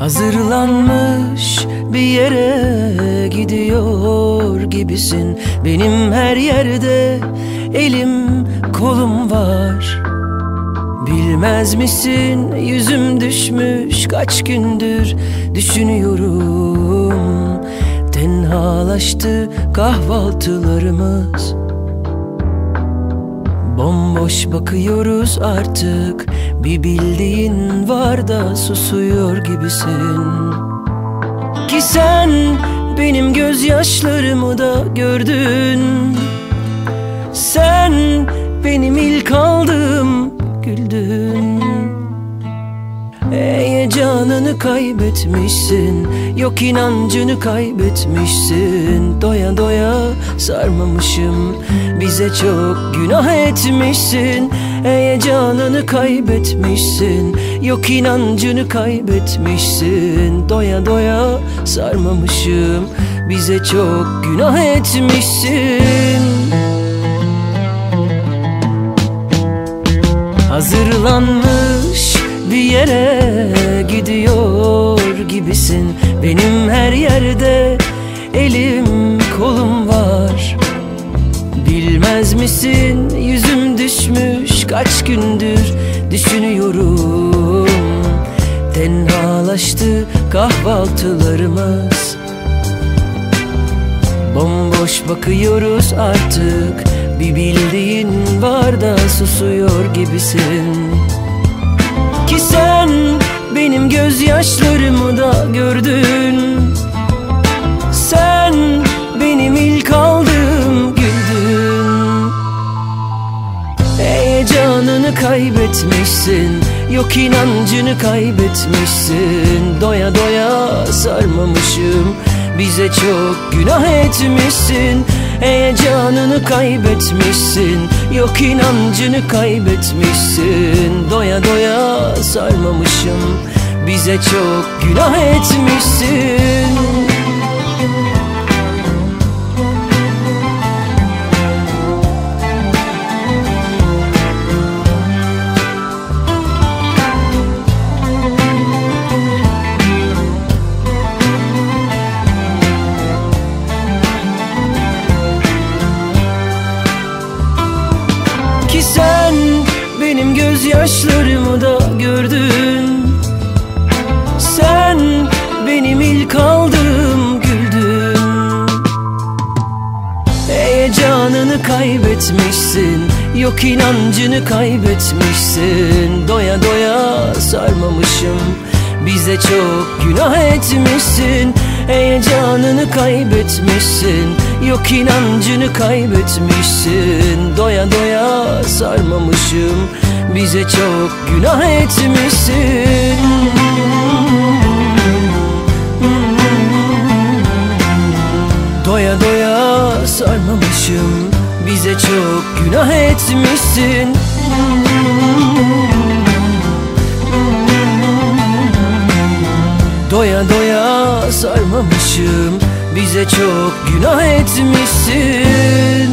Hazırlanmış bir yere gidiyor gibisin. Benim her yerde elim kolum var. Bilmez misin yüzüm düşmüş kaç gündür? Düşünüyorum Tenhalaştı kahvaltılarımız Bomboş bakıyoruz artık. Bir bildiğin var da susuyor gibisin. Ki sen benim gözyaşlarımı da gördün. Sen benim ilk aldığım güldün Heyecanını kaybetmişsin. Yok inancını kaybetmişsin. Doya doya sarmamışım. Bize çok günah etmişsin. Heyecanını kaybetmişsin. Yok inancını kaybetmişsin. Doya doya sarmamışım. Bize çok günah etmişsin. Hazırlanmış bir yere gidiyor gibisin. Benim her yerde elim kolum var. Bilmez misin yüzüm düşmüş kaç gündür düşünüyorum. Tenhalaştı kahvaltılarımız. Bomboş bakıyoruz artık. Bir bildiğin var da susuyor gibisin. Ki sen benim gözyaşlarımı da gördün. Sen benim ilk aldığım güldün. Heyecanını kaybetmişsin Yok inancını kaybetmişsin. Doya doya sarmamışım Bize çok günah etmişsin. Heyecanını kaybetmişsin Yok inancını kaybetmişsin. Doya doya sarmamışım Bize çok günah etmişsin. Ki sen benim gözyaşlarımı da gördün kaybetmişsin. Yok inancını kaybetmişsin. Doya doya sarmamışım. Bize çok günah etmişsin. Heyecanını kaybetmişsin. Yok inancını kaybetmişsin. Doya doya sarmamışım. Bize çok günah etmişsin. Doya doya sarmamışım Bize çok günah etmişsin. Doya doya sarmamışım Bize çok günah etmişsin